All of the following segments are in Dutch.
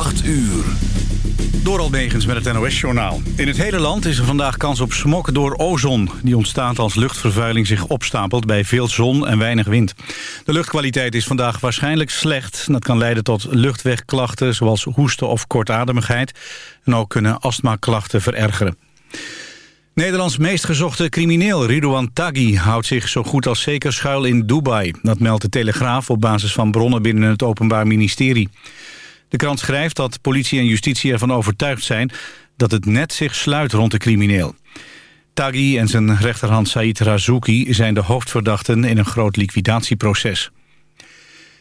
8 uur. Door Almegens met het NOS-journaal. In het hele land is er vandaag kans op smok door ozon. Die ontstaat als luchtvervuiling zich opstapelt bij veel zon en weinig wind. De luchtkwaliteit is vandaag waarschijnlijk slecht. Dat kan leiden tot luchtwegklachten zoals hoesten of kortademigheid. En ook kunnen astmaklachten verergeren. Nederlands meest gezochte crimineel Ridouan Taghi houdt zich zo goed als zeker schuil in Dubai. Dat meldt de Telegraaf op basis van bronnen binnen het Openbaar Ministerie. De krant schrijft dat politie en justitie ervan overtuigd zijn dat het net zich sluit rond de crimineel. Taghi en zijn rechterhand Said Razouki zijn de hoofdverdachten in een groot liquidatieproces.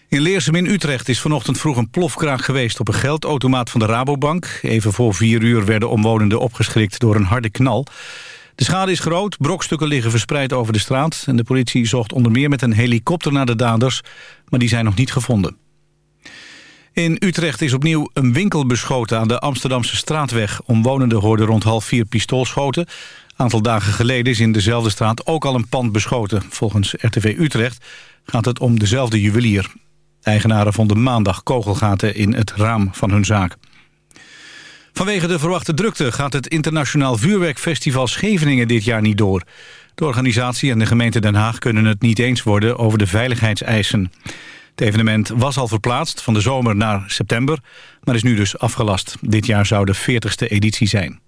In Leersum in Utrecht is vanochtend vroeg een plofkraak geweest op een geldautomaat van de Rabobank. Even voor vier uur werden omwonenden opgeschrikt door een harde knal. De schade is groot, brokstukken liggen verspreid over de straat... en de politie zocht onder meer met een helikopter naar de daders... maar die zijn nog niet gevonden. In Utrecht is opnieuw een winkel beschoten aan de Amsterdamse straatweg. Omwonenden hoorden rond half vier pistoolschoten. Een aantal dagen geleden is in dezelfde straat ook al een pand beschoten. Volgens RTV Utrecht gaat het om dezelfde juwelier. Eigenaren vonden maandag kogelgaten in het raam van hun zaak. Vanwege de verwachte drukte gaat het internationaal vuurwerkfestival Scheveningen dit jaar niet door. De organisatie en de gemeente Den Haag kunnen het niet eens worden over de veiligheidseisen. Het evenement was al verplaatst van de zomer naar september, maar is nu dus afgelast. Dit jaar zou de 40ste editie zijn.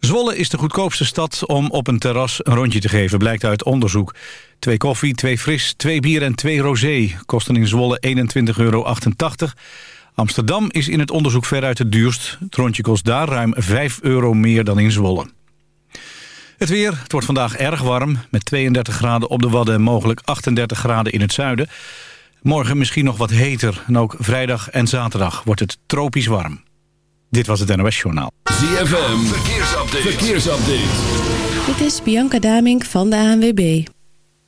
Zwolle is de goedkoopste stad om op een terras een rondje te geven, blijkt uit onderzoek. Twee koffie, twee fris, twee bier en twee rosé kosten in Zwolle 21,88 euro. Amsterdam is in het onderzoek veruit het duurst. Het rondje kost daar ruim 5 euro meer dan in Zwolle. Het weer, het wordt vandaag erg warm, met 32 graden op de Wadden en mogelijk 38 graden in het zuiden. Morgen misschien nog wat heter en ook vrijdag en zaterdag wordt het tropisch warm. Dit was het NOS Journaal. ZFM, verkeersupdate. verkeersupdate. Dit is Bianca Damink van de ANWB.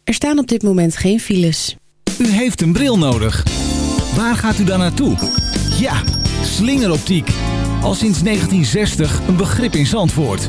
Er staan op dit moment geen files. U heeft een bril nodig. Waar gaat u dan naartoe? Ja, slingeroptiek. Al sinds 1960 een begrip in Zandvoort.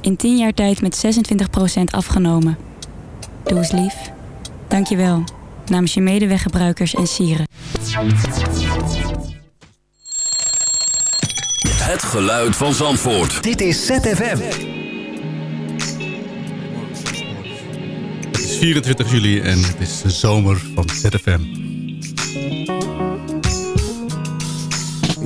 in 10 jaar tijd met 26% afgenomen. Doe eens lief. Dank je wel. Namens je medeweggebruikers en sieren. Het geluid van Zandvoort. Dit is ZFM. Het is 24 juli en het is de zomer van ZFM.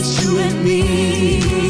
just you and me.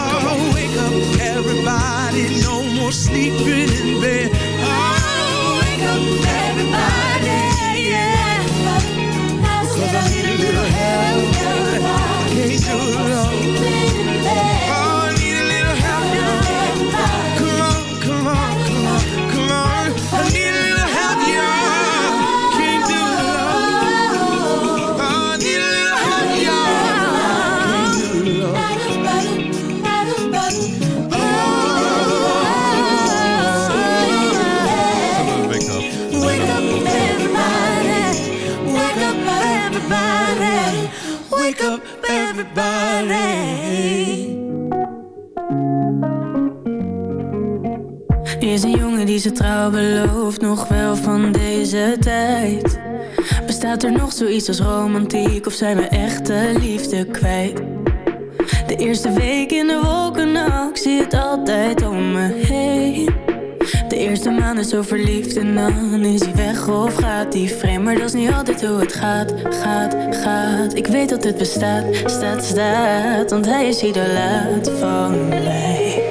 Oh, wake up, everybody, no more sleeping in bed. Oh, wake up, everybody, yeah. Cause I need a little help. Can't do it Er is een jongen die zijn trouw belooft, nog wel van deze tijd. Bestaat er nog zoiets als romantiek of zijn we echte liefde kwijt? De eerste week in de wolken, nou, ik zie het altijd om me heen. De eerste maand is zo verliefd en dan is hij weg of gaat hij vreemd. Maar dat is niet altijd hoe het gaat, gaat, gaat. Ik weet dat het bestaat, staat, staat, want hij is idolaat van mij.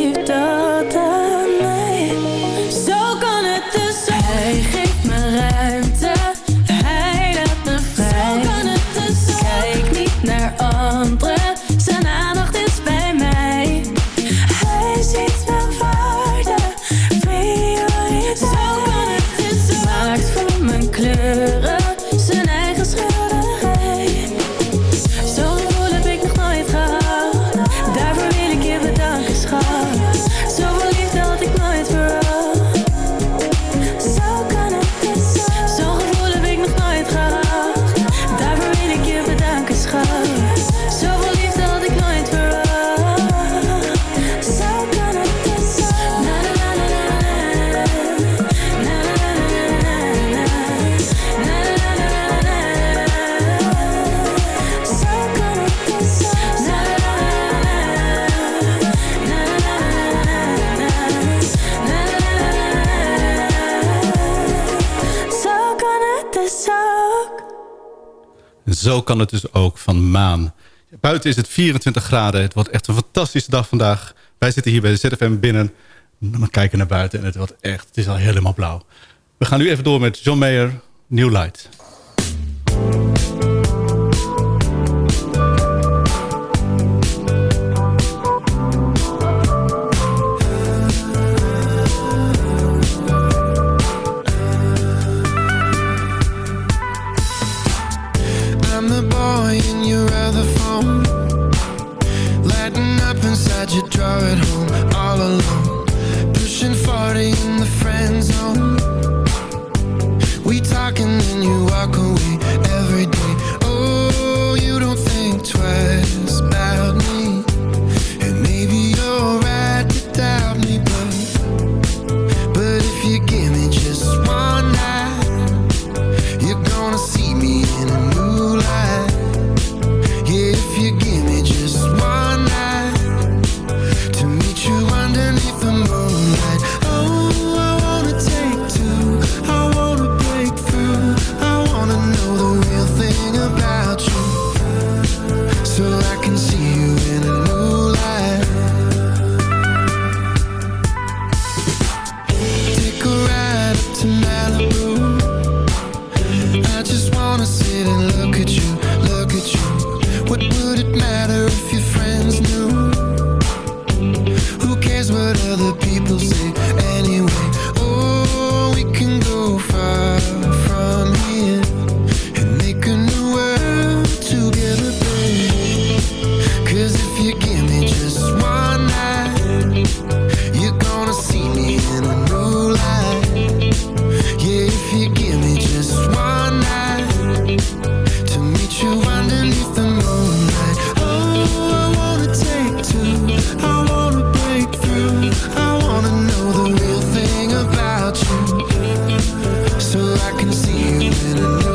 zo kan het dus ook van maan. Buiten is het 24 graden. Het wordt echt een fantastische dag vandaag. Wij zitten hier bij de ZFM binnen. We kijken naar buiten en het wordt echt... Het is al helemaal blauw. We gaan nu even door met John Mayer, New Light. I can see you in a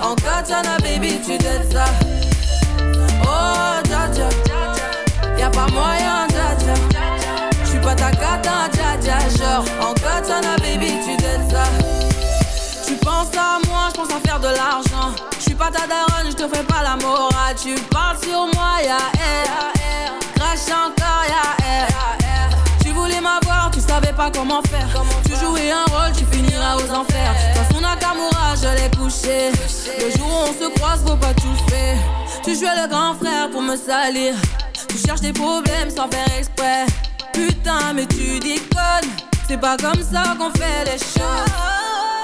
En katana, baby, tu dettes ça. Oh, Jaja, y'a pas moyen, Jaja. J'suis pas ta cata, Jaja. Hein, Genre, en katana, baby, tu dettes ça. Tu penses à moi, je pense à faire de l'argent. J'suis pas ta daronne, j'te fais pas la morale. Tu parles sur moi, ya, yeah, yeah, yeah. savais pas comment faire. Tu jouais un rôle, tu finiras aux enfers. Dans son Nakamura, je l'ai couché. Le jour où on se croise, faut pas tout faire. Tu jouais le grand frère pour me salir. Tu cherches des problèmes sans faire exprès. Putain, mais tu déconnes. C'est pas comme ça qu'on fait les choses.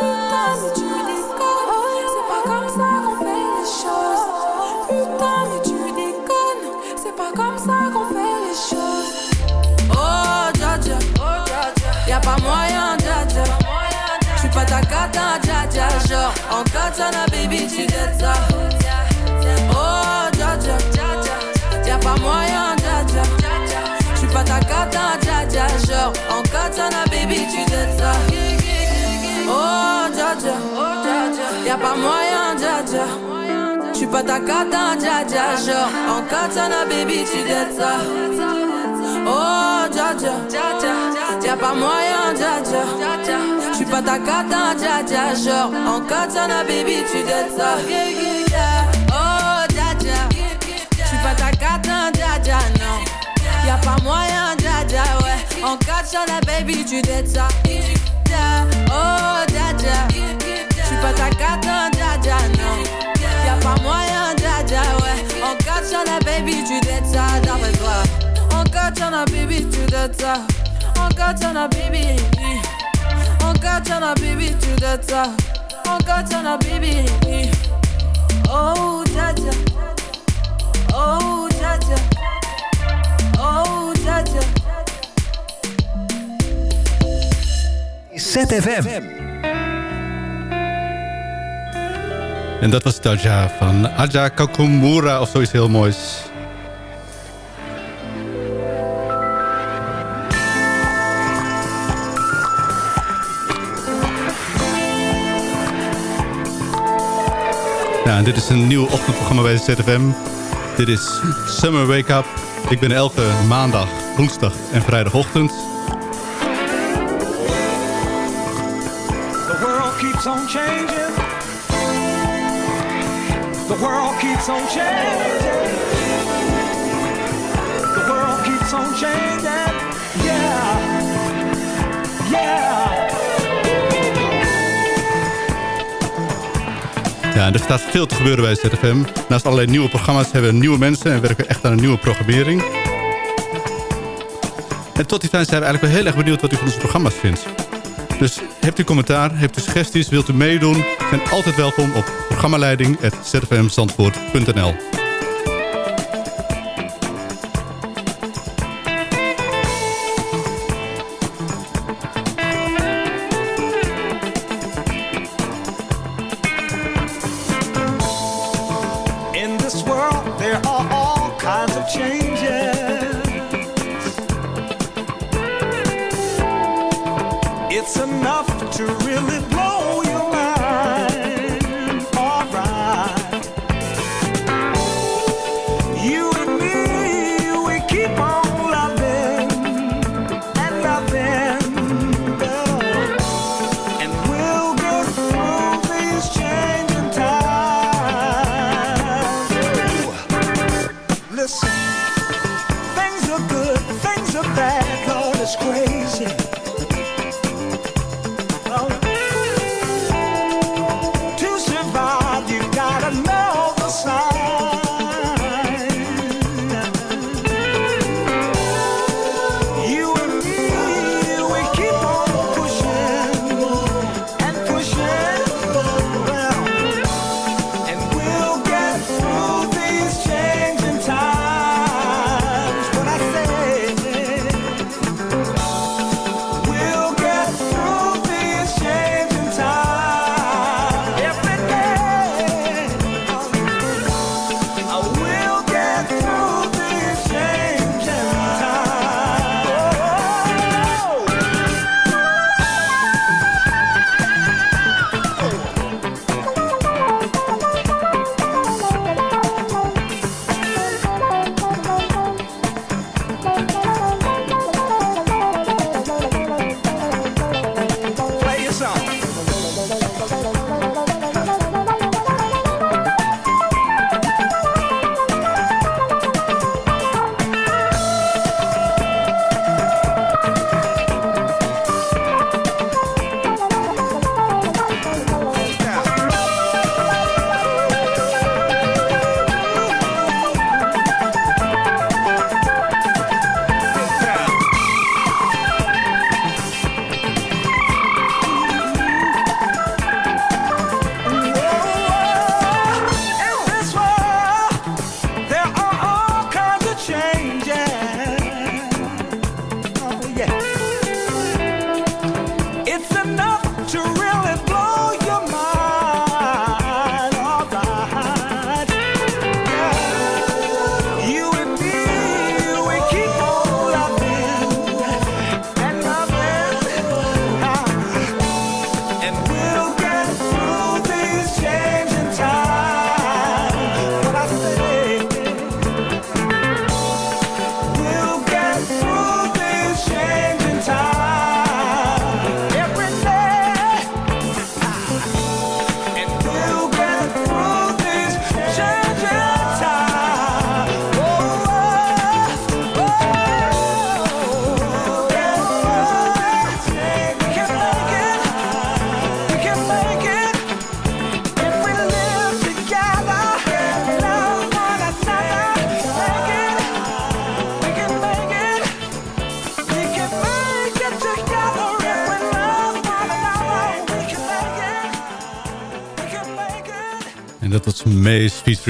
Putain, mais tu déconnes. C'est pas comme ça qu'on fait les choses. moyen, dja Je suis pas ta cata, hein, dja dja. Genre, en katana, baby, tu dettes ça. Oh, dja dja. Y'a pas moyen, dja dja. Je suis pas ta cata, hein, dja dja. Genre, en katana, baby, tu dettes ça. Oh, dja dja. Y'a pas moyen, dja dja. J'suis pas ta cata, hein, dja dja, genre En katana, baby, tu dettes ça Oh, dja dja, y'a pas moyen, dja dja. J'suis pas ta cata, dja dja, genre En katana, baby, tu dettes ça. Oh, dja dja. J'suis pas ta cata, dja dja, non. Y'a pas moyen, dja dja, ouais. En katana, baby, tu dettes ça. Oh, dja dja. J'suis pas ta cata, dja dja, non. Y'a pas moyen, dja dja, ouais. En katana, baby, tu dettes ça. D'après toi Katana baby to the top. Oh Katana baby. Eh. Oh Katana baby to the top. Baby. Eh. Oh Jaja. Oh Jaja. Oh Jaja. ZFM. En dat was Taja van Aja Kakumura of zoiets heel moois. Ja, dit is een nieuw ochtendprogramma bij ZFM. Dit is Summer Wake Up. Ik ben elke maandag, woensdag en vrijdagochtend. The world keeps on changing. The world keeps on changing. The world keeps on changing. Ja, er staat veel te gebeuren bij ZFM. Naast allerlei nieuwe programma's hebben we nieuwe mensen... en werken we echt aan een nieuwe programmering. En tot die tijd zijn we eigenlijk wel heel erg benieuwd... wat u van onze programma's vindt. Dus hebt u commentaar, hebt u suggesties, wilt u meedoen... zijn altijd welkom op programmaleiding.zfmzandvoort.nl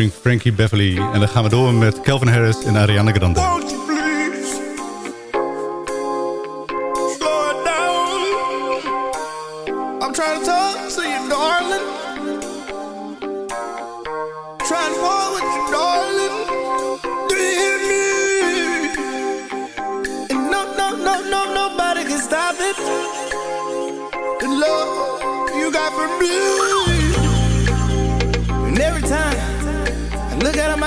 Frankie Beverly. En dan gaan we door met Calvin Harris en Ariana Grande.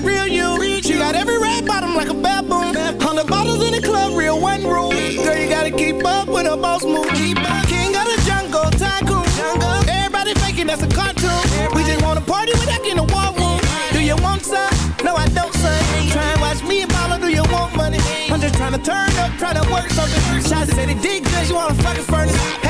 real you. She got every red bottom like a baboon. Hundred bottles in the club, real one rule. Girl, you gotta keep up with a boss move. King of the jungle, tycoon. Everybody faking that's a cartoon. We just wanna party without getting a war room. Do you want some? No, I don't, son. Try and watch me and mama, do you want money? I'm just trying to turn up, try to work something. Shots said it did good, you wanna fucking furnace.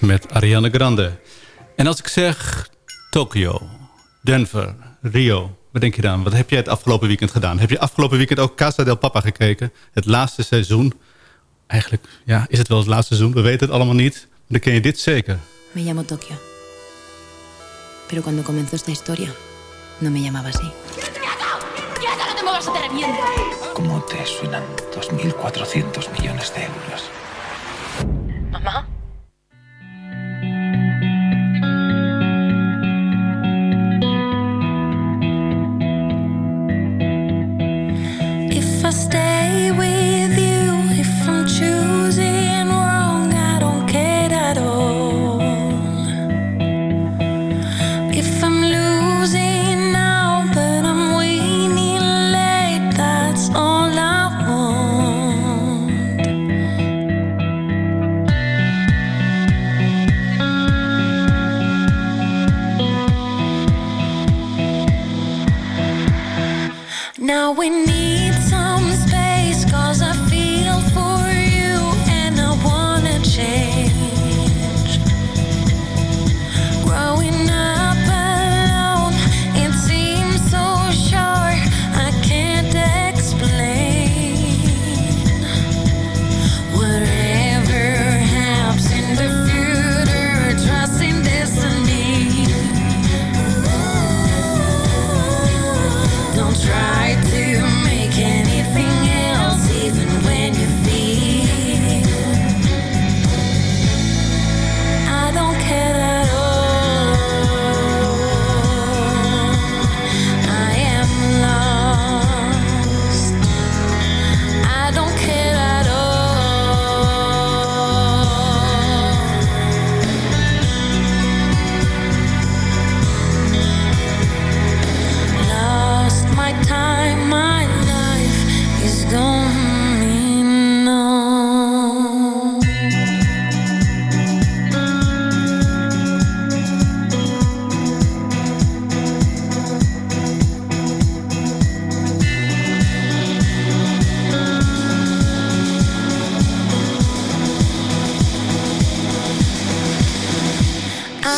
Met Ariana Grande. En als ik zeg Tokio, Denver, Rio, wat denk je dan? Wat heb jij het afgelopen weekend gedaan? Heb je afgelopen weekend ook Casa del Papa gekeken? Het laatste seizoen. Eigenlijk ja, is het wel het laatste seizoen. We weten het allemaal niet. Maar dan ken je dit zeker. Me llamo Tokio. Pero cuando comenzó esta historia, no me llamaba así. ¡Quieta, no te muevas te reviento! ¿Cómo te suenan 2.400 millones de euros? ¿Mamá?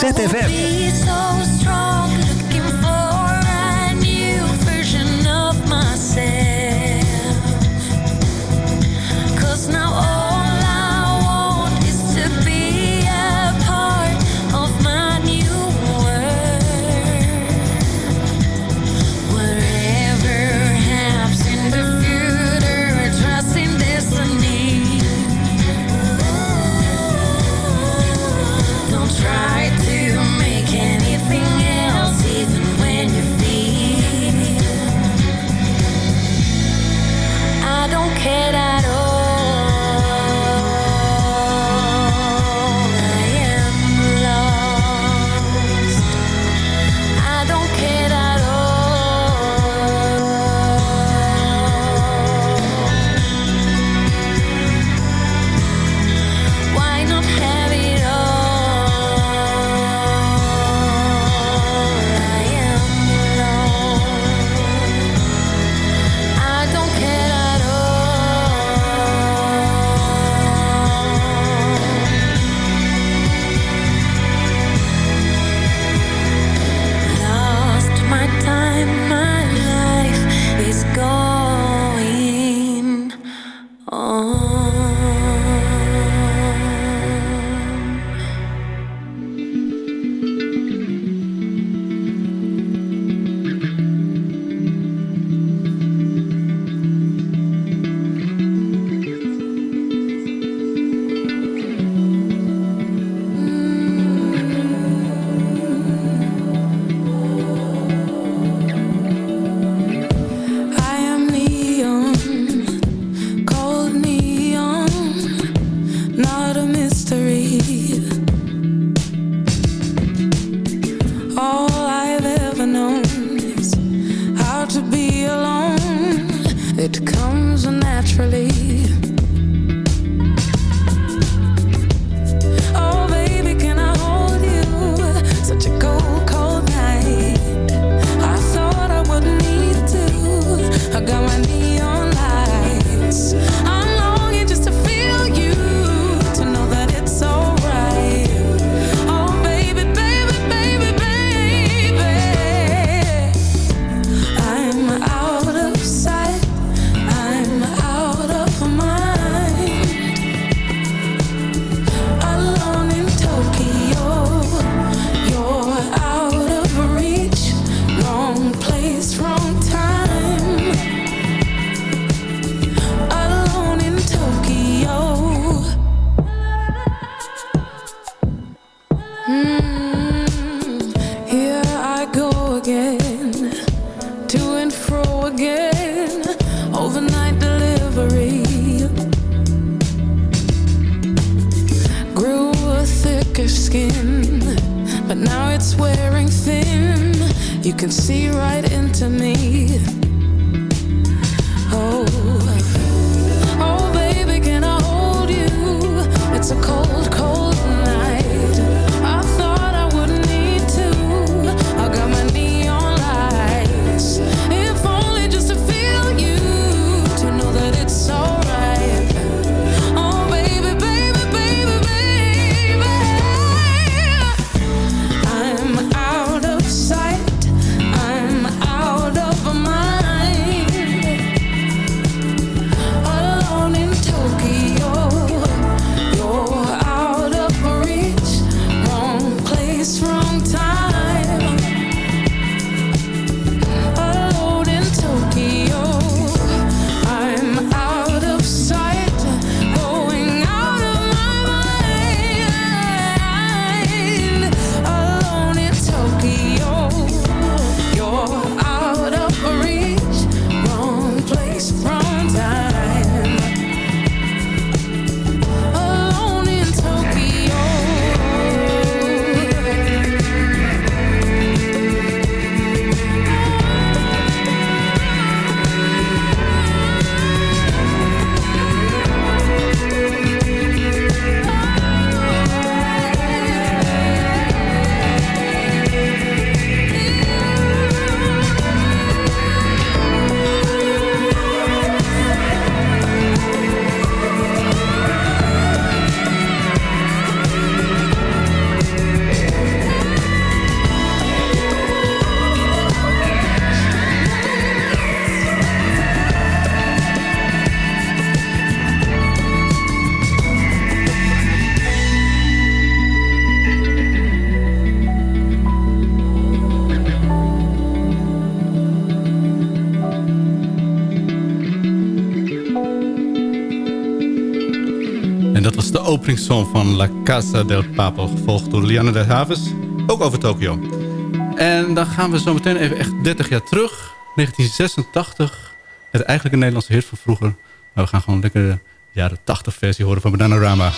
CTVEP. openingssong van La Casa del Papel... gevolgd door Liana de Havens, ook over Tokio. En dan gaan we zo meteen even echt 30 jaar terug. 1986, het eigenlijk een Nederlandse hit van vroeger. Maar we gaan gewoon lekker de jaren 80 versie horen van Bananarama.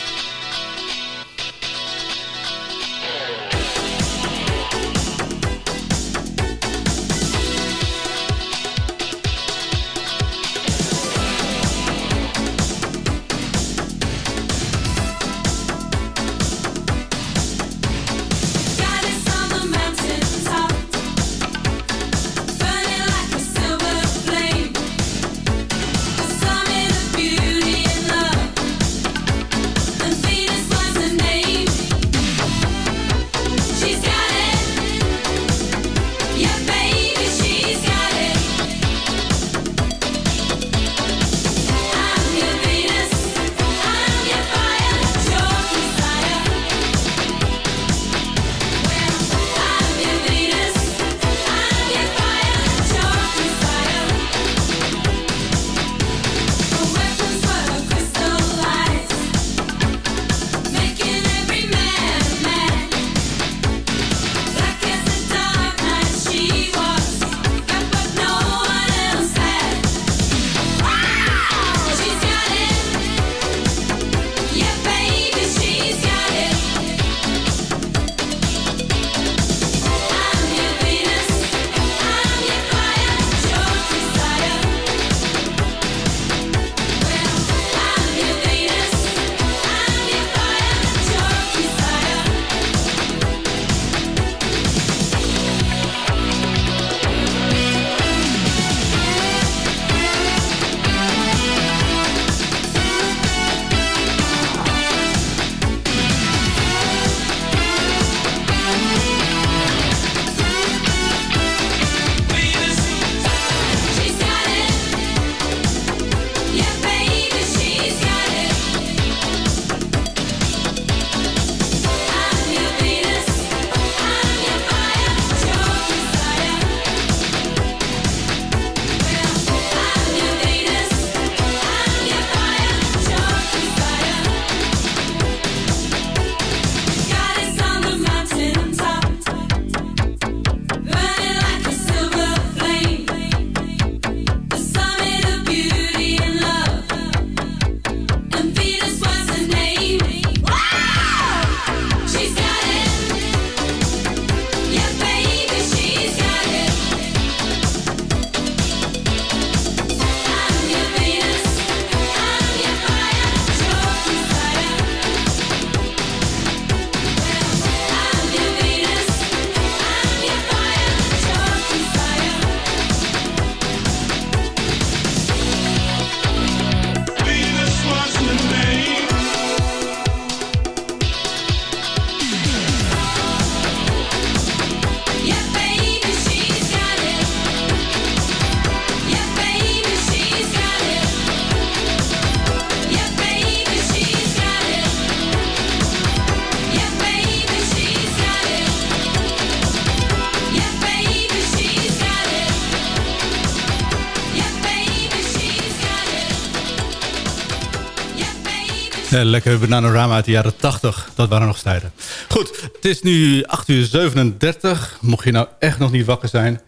Eh, lekkere bananorama uit de jaren 80. Dat waren nog tijden. Goed, het is nu 8 uur 37. Mocht je nou echt nog niet wakker zijn...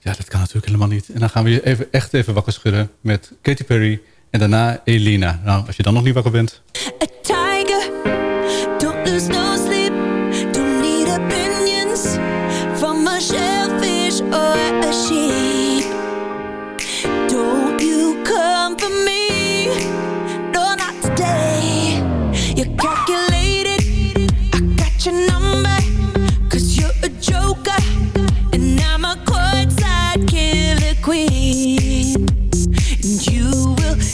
Ja, dat kan natuurlijk helemaal niet. En dan gaan we je even, echt even wakker schudden met Katy Perry... en daarna Elina. Nou, als je dan nog niet wakker bent...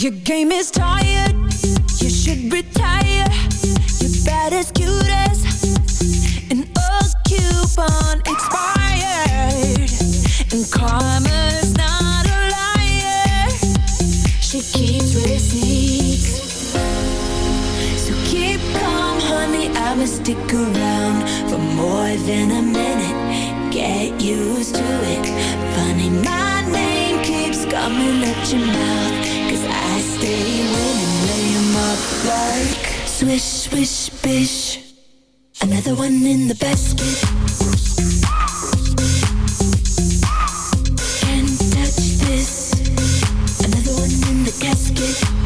Your game is tired. You should retire. Your bad as cute as an old coupon expired. And karma's not a liar. She keeps receipts. So keep calm, honey. I'ma stick around for more than a minute. Get used to it. Funny, my name keeps coming at your mouth. Like swish, swish, bish. Another one in the basket. Can't touch this. Another one in the casket.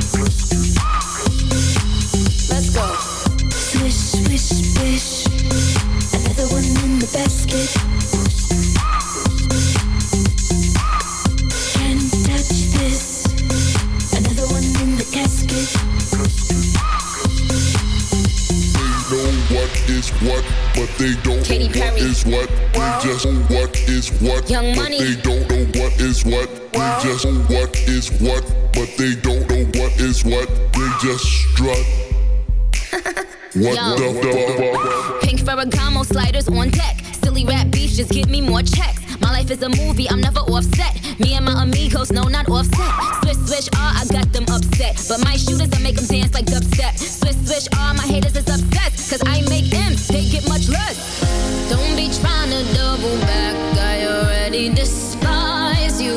What is what, but they don't Katy know Perry. what is what. They just know what is what, Young but Money. they don't know what is what. They just know what is what, but they don't know what is what. They just strut. what Yo. the fuck? Pink Ferragamo sliders on deck. Silly rap beefs just give me more checks. Life is a movie, I'm never offset. Me and my amigos, no, not offset. Swish, swish, ah, I got them upset. But my shooters, I make them dance like dubstep. Swish, swish, ah, my haters is obsessed. Cause I make M's, they get much less. Don't be trying to double back, I already despise you.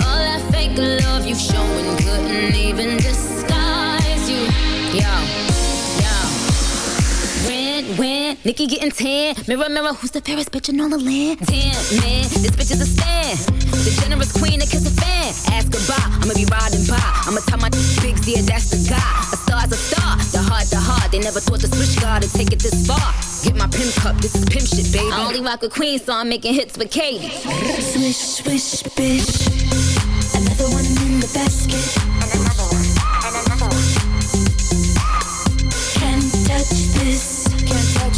All that fake love you showing couldn't even disguise you. Yo, yo. When, Nikki getting tan. Mirror, mirror, who's the fairest bitch in all the land? Damn, man, this bitch is a stan. The generous queen that kiss a fan. Ask goodbye, I'ma be riding by. I'ma tell my bigs, yeah, that's the guy. A star's a star, the heart, the heart. They never thought the switch guard would take it this far. Get my pimp cup, this is pimp shit, baby. I only rock a queen, so I'm making hits with Katie. Swish, swish, bitch. Another one in the basket. And another one. And another one. Can't touch this.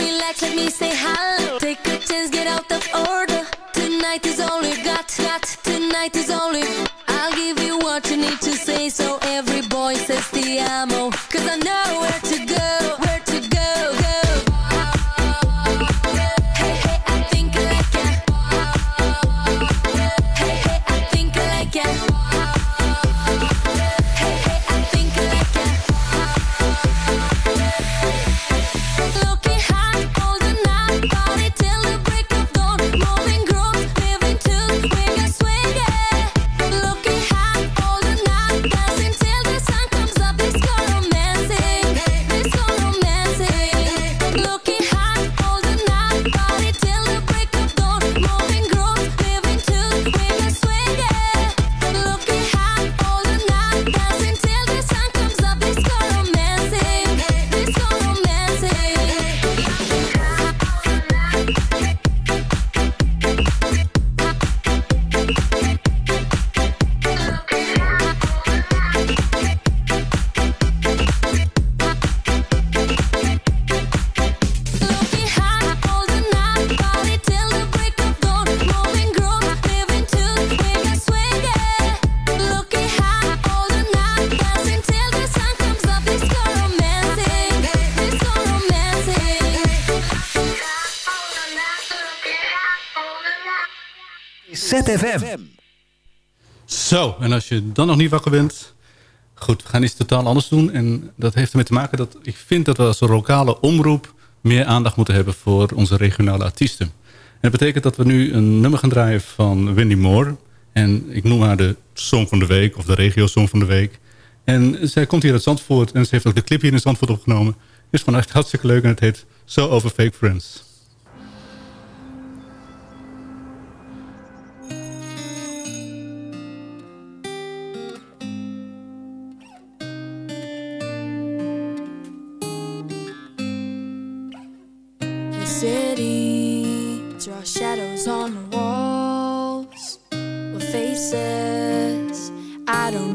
relax, let me say hello. Take a chance, get out of order. Tonight is all we got, got. Tonight is all we. I'll give you what you need to say, so every boy says the ammo. Cause I know where Zo, en als je dan nog niet wakker bent... Goed, we gaan iets totaal anders doen. En dat heeft ermee te maken dat ik vind dat we als lokale omroep... meer aandacht moeten hebben voor onze regionale artiesten. En dat betekent dat we nu een nummer gaan draaien van Wendy Moore. En ik noem haar de Song van de Week of de Regio Song van de Week. En zij komt hier uit Zandvoort en ze heeft ook de clip hier in Zandvoort opgenomen. Is gewoon echt hartstikke leuk en het heet So Over Fake Friends.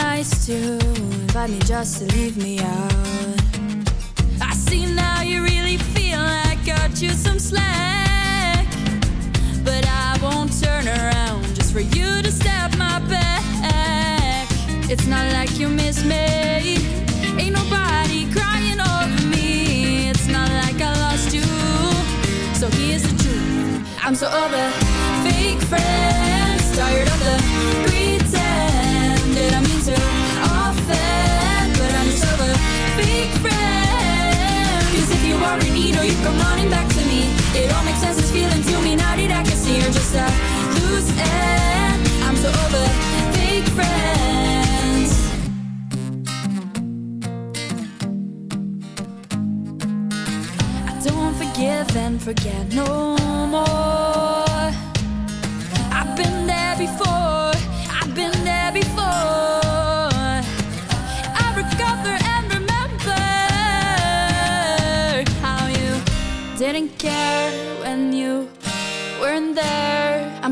Nice to invite me just to leave me out. I see now you really feel like I got you some slack. But I won't turn around just for you to stab my back. It's not like you miss me. Ain't nobody crying over me. It's not like I lost you. So here's the truth. I'm so over fake friends. Can see you're just a loose end. I'm so over fake friends. I don't forgive and forget no more. I've been there before. I've been there before. I and didn't care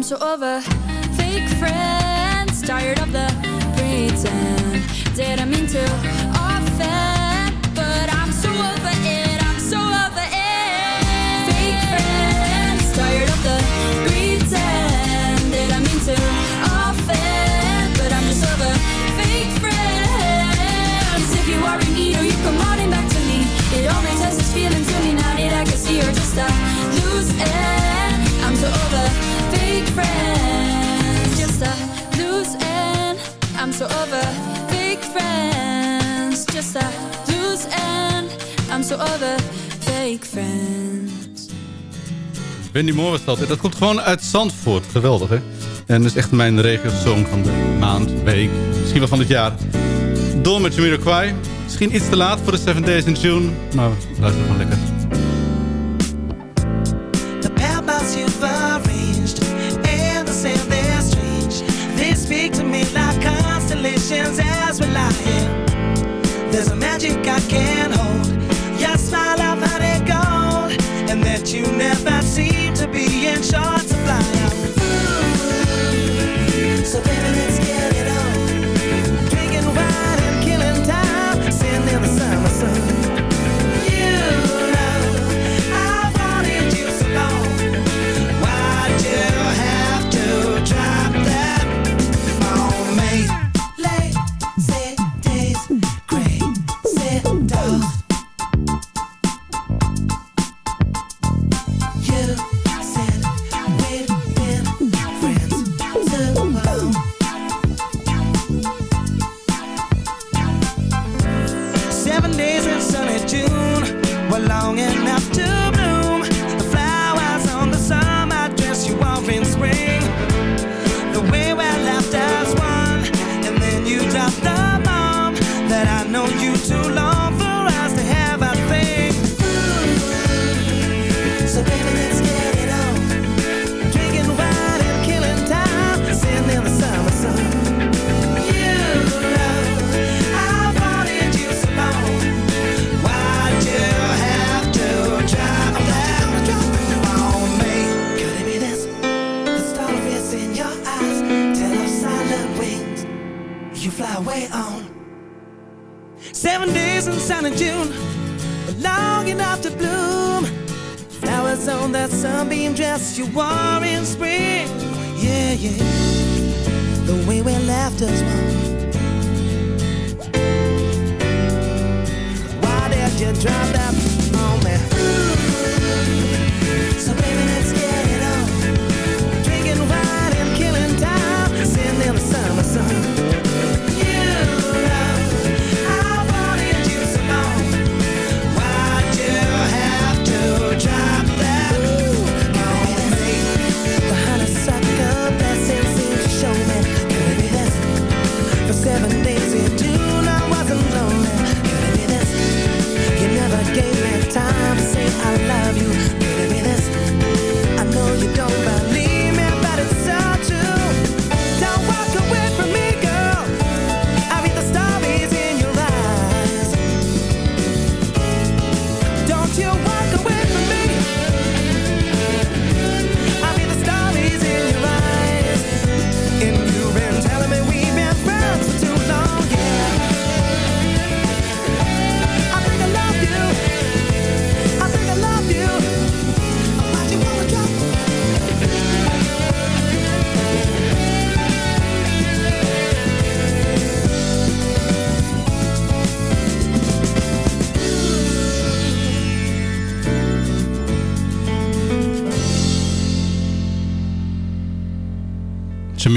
so over fake friends, tired of the pretend. Didn't mean to offend, but I'm so over it. I'm so over it. Fake friends, tired of the pretend. Didn't mean to offend, but I'm just over fake friends. If you are in need or you come running back to me, it makes sense. It's feeling to me now that I can see you're just a loose end. I'm so over fake friends, just a loose end. I'm so over fake friends, just a loose end. I'm so over fake friends. Wendy Moore dat. Dat komt gewoon uit Zandvoort. Geweldig, hè? En dat is echt mijn regio-song van de maand, week, misschien wel van het jaar. Door met Jamiroquai. Misschien iets te laat voor de 7 Days in June, maar luister gewoon lekker. Shot.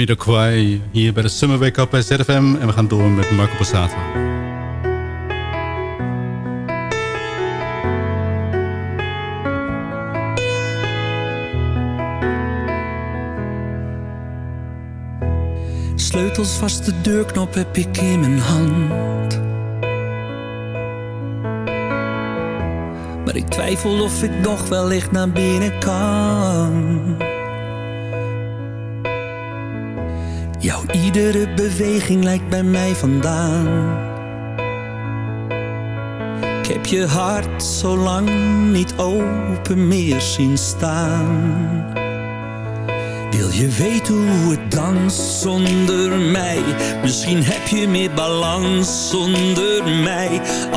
Jamiroquai hier bij de Summer Wake Up bij ZFM. En we gaan door met Marco Passato. Sleutels vast de deurknop heb ik in mijn hand. Maar ik twijfel of ik nog wellicht naar binnen kan. Iedere beweging lijkt bij mij vandaan. Ik heb je hart zo lang niet open meer zien staan. Wil je weten hoe het dans zonder mij? Misschien heb je meer balans zonder mij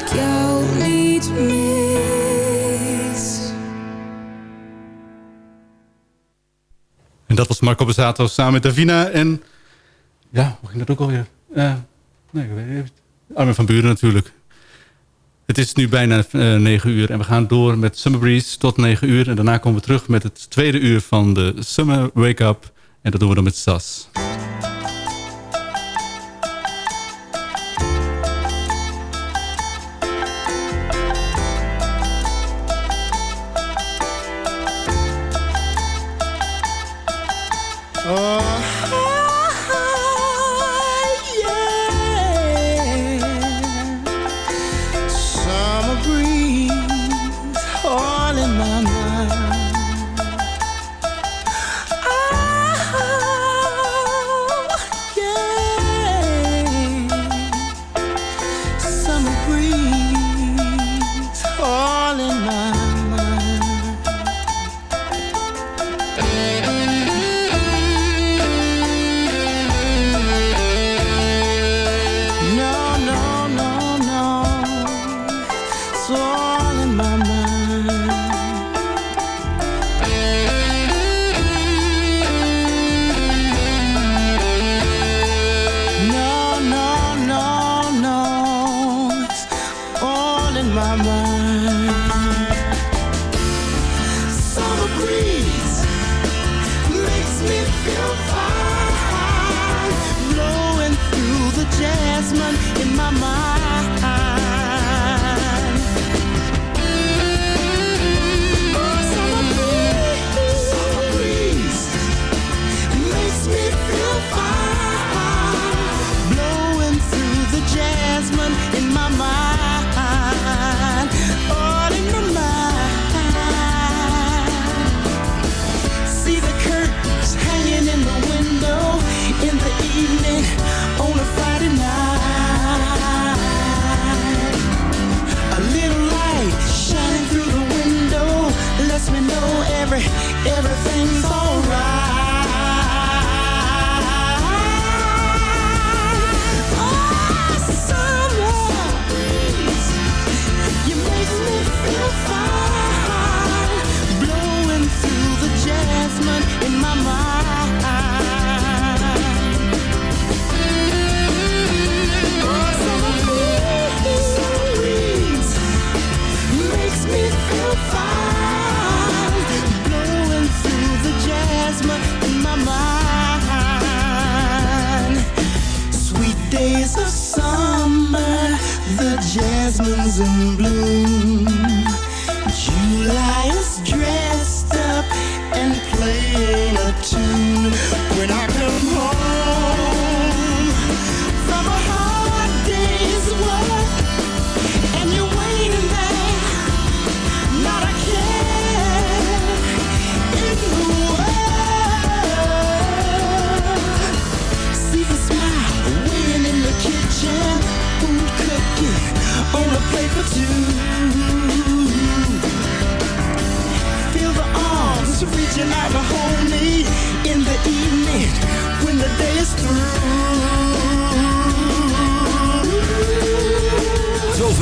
ik jou niet. En dat was Marco Bezzato samen met Davina. En ja, hoe ging dat ook alweer? Eh nee, ik weet niet. Armin van Buren natuurlijk. Het is nu bijna eh 9 uur en we gaan door met Summer Breeze tot 9 uur. En daarna komen we terug met het tweede uur van de Summer Wake Up. En dat doen we dan met Sas. Jasmine's in bloom.